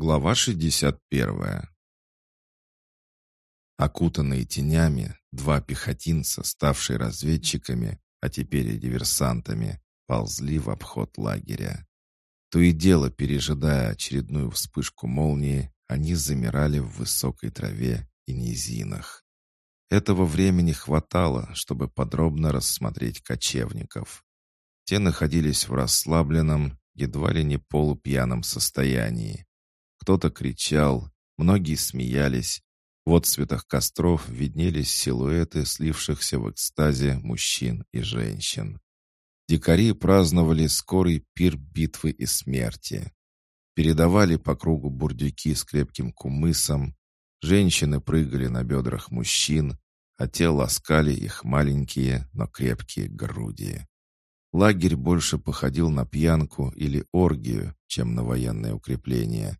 Глава 61 Окутанные тенями, два пехотинца, ставшие разведчиками, а теперь и диверсантами, ползли в обход лагеря. То и дело, пережидая очередную вспышку молнии, они замирали в высокой траве и низинах. Этого времени хватало, чтобы подробно рассмотреть кочевников. Те находились в расслабленном, едва ли не полупьяном состоянии. Кто-то кричал, многие смеялись. В отцветах костров виднелись силуэты слившихся в экстазе мужчин и женщин. Дикари праздновали скорый пир битвы и смерти. Передавали по кругу бурдюки с крепким кумысом. Женщины прыгали на бедрах мужчин, а те ласкали их маленькие, но крепкие груди. Лагерь больше походил на пьянку или оргию, чем на военное укрепление.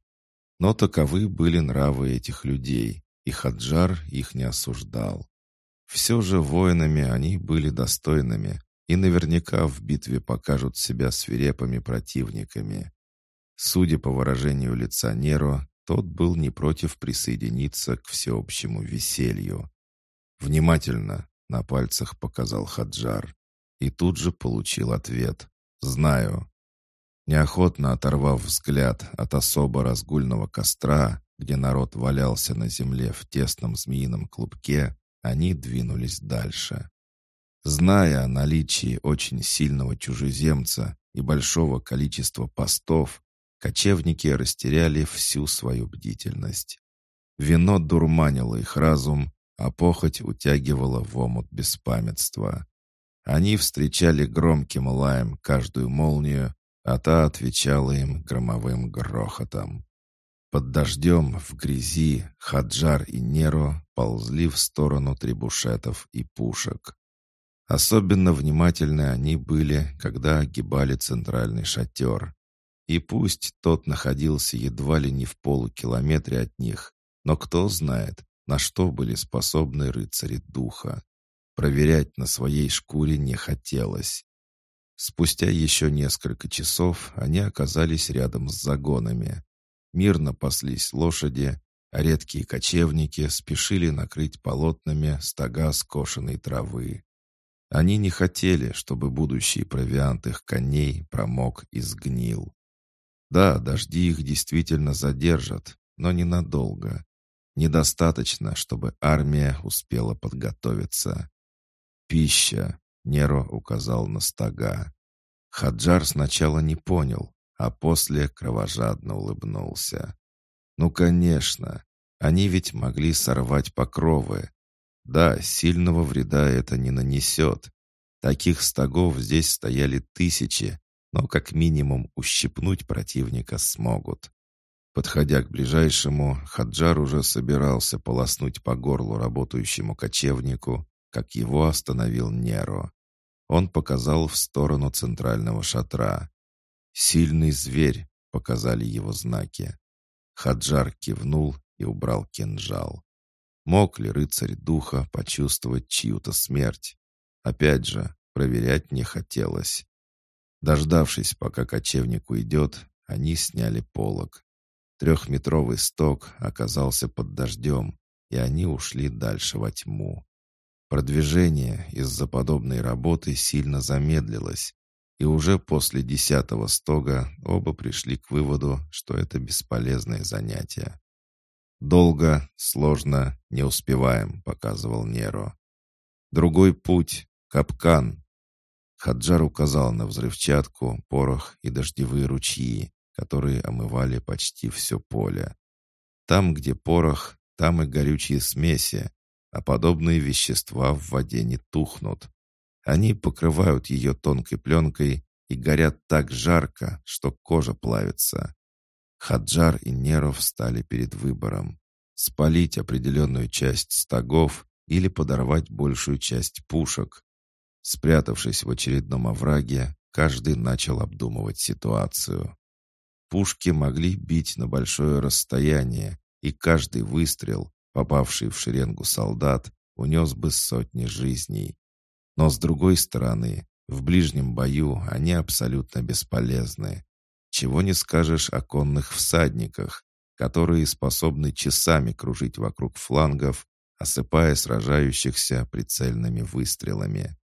Но таковы были нравы этих людей, и Хаджар их не осуждал. Все же воинами они были достойными и наверняка в битве покажут себя свирепыми противниками. Судя по выражению лица Неро, тот был не против присоединиться к всеобщему веселью. «Внимательно!» — на пальцах показал Хаджар. И тут же получил ответ. «Знаю». Неохотно оторвав взгляд от особо разгульного костра, где народ валялся на земле в тесном змеином клубке, они двинулись дальше. Зная о наличии очень сильного чужеземца и большого количества постов, кочевники растеряли всю свою бдительность. Вино дурманило их разум, а похоть утягивала в омут беспамятства. Они встречали громким лаем каждую молнию, а та отвечала им громовым грохотом. Под дождем в грязи Хаджар и Неро ползли в сторону требушетов и пушек. Особенно внимательны они были, когда огибали центральный шатер. И пусть тот находился едва ли не в полукилометре от них, но кто знает, на что были способны рыцари духа. Проверять на своей шкуре не хотелось. Спустя еще несколько часов они оказались рядом с загонами. Мирно паслись лошади, а редкие кочевники спешили накрыть полотнами стога скошенной травы. Они не хотели, чтобы будущий провиант их коней промок и сгнил. Да, дожди их действительно задержат, но ненадолго. Недостаточно, чтобы армия успела подготовиться. Пища. Неро указал на стога. Хаджар сначала не понял, а после кровожадно улыбнулся. «Ну, конечно, они ведь могли сорвать покровы. Да, сильного вреда это не нанесет. Таких стогов здесь стояли тысячи, но как минимум ущипнуть противника смогут. Подходя к ближайшему, Хаджар уже собирался полоснуть по горлу работающему кочевнику, как его остановил Неро. Он показал в сторону центрального шатра. «Сильный зверь», — показали его знаки. Хаджар кивнул и убрал кинжал. Мог ли рыцарь духа почувствовать чью-то смерть? Опять же, проверять не хотелось. Дождавшись, пока кочевник уйдет, они сняли полог. Трехметровый сток оказался под дождем, и они ушли дальше во тьму. Продвижение из-за подобной работы сильно замедлилось, и уже после десятого стога оба пришли к выводу, что это бесполезное занятие. «Долго, сложно, не успеваем», — показывал Неро. «Другой путь — капкан». Хаджар указал на взрывчатку, порох и дождевые ручьи, которые омывали почти все поле. Там, где порох, там и горючие смеси, а подобные вещества в воде не тухнут. Они покрывают ее тонкой пленкой и горят так жарко, что кожа плавится. Хаджар и Неров стали перед выбором. Спалить определенную часть стогов или подорвать большую часть пушек. Спрятавшись в очередном овраге, каждый начал обдумывать ситуацию. Пушки могли бить на большое расстояние, и каждый выстрел попавший в шеренгу солдат, унес бы сотни жизней. Но с другой стороны, в ближнем бою они абсолютно бесполезны. Чего не скажешь о конных всадниках. которые способны часами кружить вокруг флангов, осыпая сражающихся прицельными выстрелами.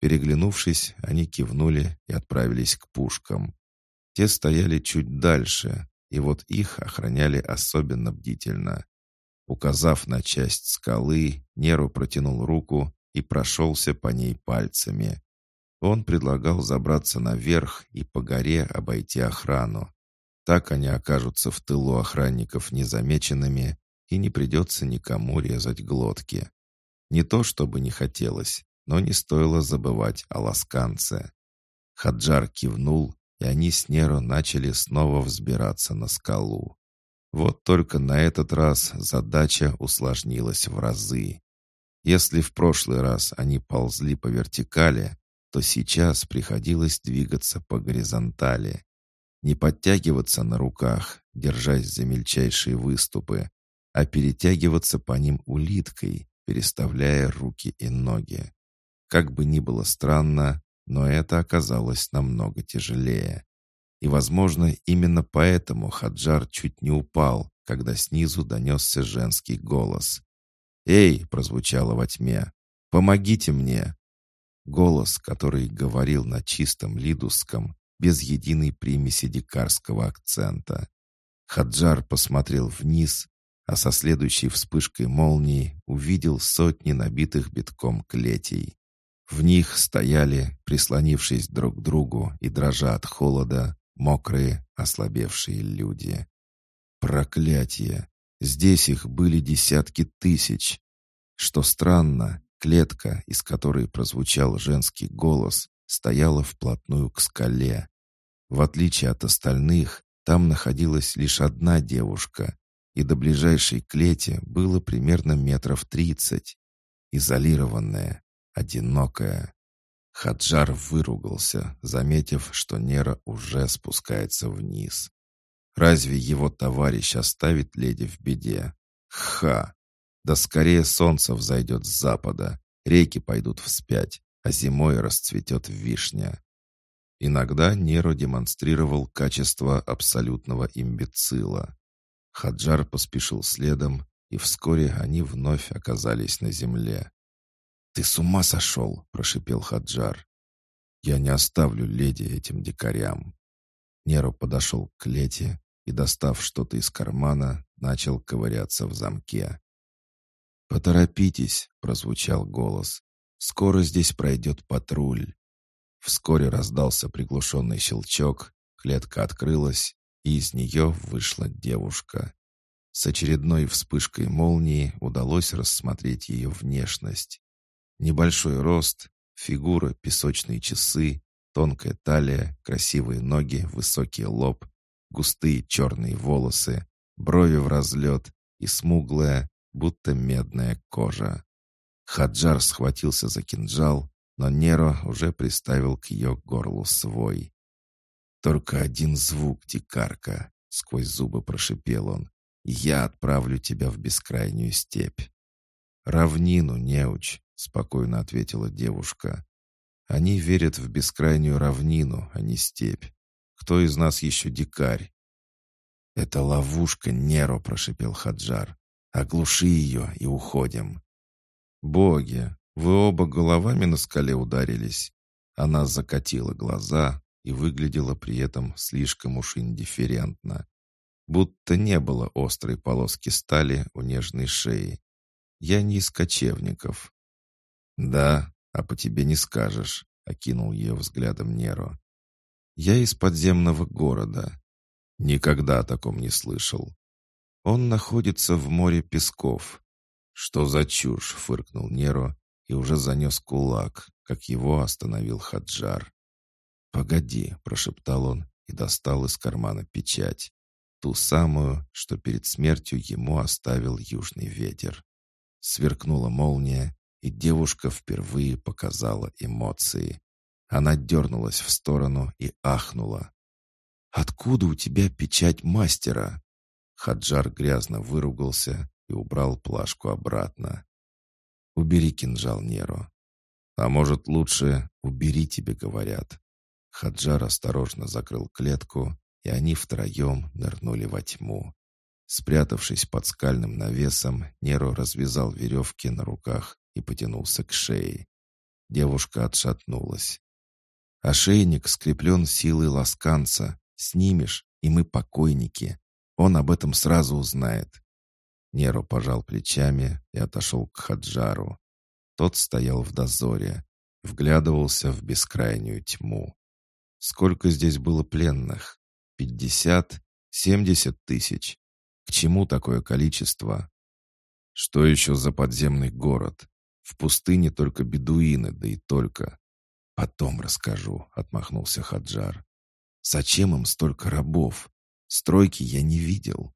Переглянувшись, они кивнули и отправились к пушкам. Те стояли чуть дальше, и вот их охраняли особенно бдительно. Указав на часть скалы, Неру протянул руку и прошелся по ней пальцами. Он предлагал забраться наверх и по горе обойти охрану. Так они окажутся в тылу охранников незамеченными, и не придется никому резать глотки. Не то чтобы не хотелось, но не стоило забывать о ласканце. Хаджар кивнул и они с Неро начали снова взбираться на скалу. Вот только на этот раз задача усложнилась в разы. Если в прошлый раз они ползли по вертикали, то сейчас приходилось двигаться по горизонтали. Не подтягиваться на руках, держась за мельчайшие выступы, а перетягиваться по ним улиткой, переставляя руки и ноги. Как бы ни было странно, но это оказалось намного тяжелее. И, возможно, именно поэтому Хаджар чуть не упал, когда снизу донесся женский голос. «Эй!» — прозвучало во тьме. «Помогите мне!» Голос, который говорил на чистом лидусском, без единой примеси дикарского акцента. Хаджар посмотрел вниз, а со следующей вспышкой молнии увидел сотни набитых битком клетей. В них стояли, прислонившись друг к другу и дрожа от холода, мокрые, ослабевшие люди. Проклятие! Здесь их были десятки тысяч. Что странно, клетка, из которой прозвучал женский голос, стояла вплотную к скале. В отличие от остальных, там находилась лишь одна девушка, и до ближайшей клети было примерно метров тридцать. Изолированная, одинокая. Хаджар выругался, заметив, что Нера уже спускается вниз. Разве его товарищ оставит леди в беде? Ха! Да скорее солнце взойдет с запада, реки пойдут вспять, а зимой расцветет вишня. Иногда Неро демонстрировал качество абсолютного имбецила. Хаджар поспешил следом, и вскоре они вновь оказались на земле. «Ты с ума сошел!» — прошипел Хаджар. «Я не оставлю леди этим дикарям». Неро подошел к Лете и, достав что-то из кармана, начал ковыряться в замке. «Поторопитесь!» — прозвучал голос. «Скоро здесь пройдет патруль». Вскоре раздался приглушенный щелчок, клетка открылась, и из нее вышла девушка. С очередной вспышкой молнии удалось рассмотреть ее внешность. Небольшой рост, фигура, песочные часы, тонкая талия, красивые ноги, высокий лоб, густые черные волосы, брови в разлет и смуглая, будто медная кожа. Хаджар схватился за кинжал, но Неро уже приставил к ее горлу свой. «Только один звук, дикарка!» — сквозь зубы прошипел он. «Я отправлю тебя в бескрайнюю степь». «Равнину, неуч!» Спокойно ответила девушка. Они верят в бескрайнюю равнину, а не степь. Кто из нас еще дикарь? Это ловушка, Неро, прошипел Хаджар. Оглуши ее и уходим. Боги, вы оба головами на скале ударились. Она закатила глаза и выглядела при этом слишком уж индифферентно. Будто не было острой полоски стали у нежной шеи. Я не из кочевников, «Да, а по тебе не скажешь», — окинул ее взглядом Неро. «Я из подземного города. Никогда о таком не слышал. Он находится в море песков». «Что за чушь?» — фыркнул Неро и уже занес кулак, как его остановил Хаджар. «Погоди», — прошептал он и достал из кармана печать. Ту самую, что перед смертью ему оставил южный ветер. Сверкнула молния, и девушка впервые показала эмоции. Она дернулась в сторону и ахнула. «Откуда у тебя печать мастера?» Хаджар грязно выругался и убрал плашку обратно. «Убери кинжал, Неро. А может, лучше убери, тебе говорят». Хаджар осторожно закрыл клетку, и они втроем нырнули во тьму. Спрятавшись под скальным навесом, Неро развязал веревки на руках и потянулся к шее. Девушка отшатнулась. «Ошейник скреплен силой ласканца. Снимешь, и мы покойники. Он об этом сразу узнает». Неро пожал плечами и отошел к Хаджару. Тот стоял в дозоре, вглядывался в бескрайнюю тьму. Сколько здесь было пленных? Пятьдесят? Семьдесят тысяч? К чему такое количество? Что еще за подземный город? В пустыне только бедуины, да и только. Потом расскажу, отмахнулся Хаджар. Зачем им столько рабов? Стройки я не видел.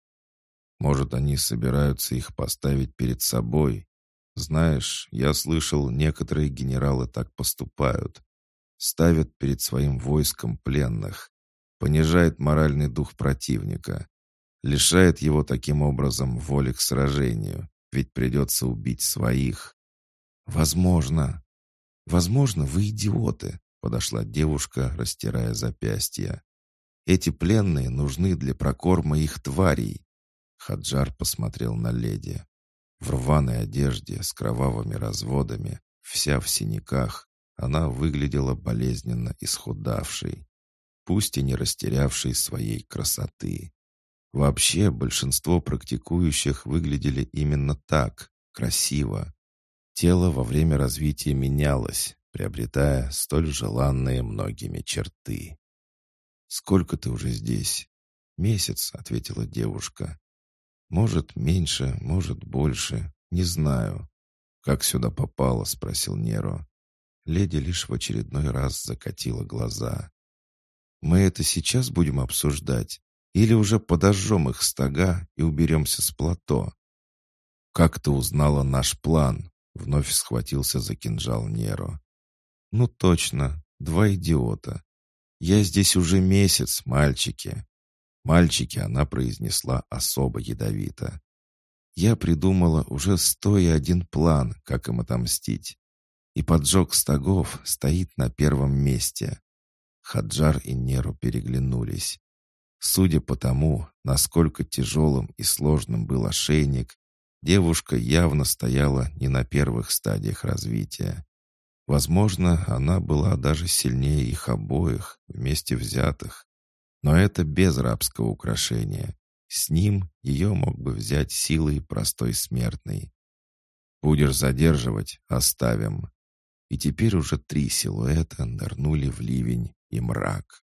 Может, они собираются их поставить перед собой? Знаешь, я слышал, некоторые генералы так поступают. Ставят перед своим войском пленных. Понижает моральный дух противника. Лишает его таким образом воли к сражению. Ведь придется убить своих. Возможно. Возможно, вы идиоты, подошла девушка, растирая запястья. Эти пленные нужны для прокорма их тварей. Хаджар посмотрел на леди. В рваной одежде с кровавыми разводами, вся в синяках, она выглядела болезненно исхудавшей, пусть и не растерявшей своей красоты. Вообще, большинство практикующих выглядели именно так, красиво. Тело во время развития менялось, приобретая столь желанные многими черты. «Сколько ты уже здесь?» «Месяц», — ответила девушка. «Может, меньше, может, больше. Не знаю». «Как сюда попало?» — спросил Неро. Леди лишь в очередной раз закатила глаза. «Мы это сейчас будем обсуждать? Или уже подожжем их стога и уберемся с плато?» «Как ты узнала наш план?» — вновь схватился за кинжал Неро. «Ну точно, два идиота. Я здесь уже месяц, мальчики. «Мальчики», — она произнесла особо ядовито. «Я придумала уже сто и один план, как им отомстить. И поджог стогов стоит на первом месте». Хаджар и Неру переглянулись. Судя по тому, насколько тяжелым и сложным был ошейник, девушка явно стояла не на первых стадиях развития. Возможно, она была даже сильнее их обоих, вместе взятых. Но это без рабского украшения. С ним ее мог бы взять силой простой смертный. «Будешь задерживать — оставим». И теперь уже три силуэта нырнули в ливень и мрак.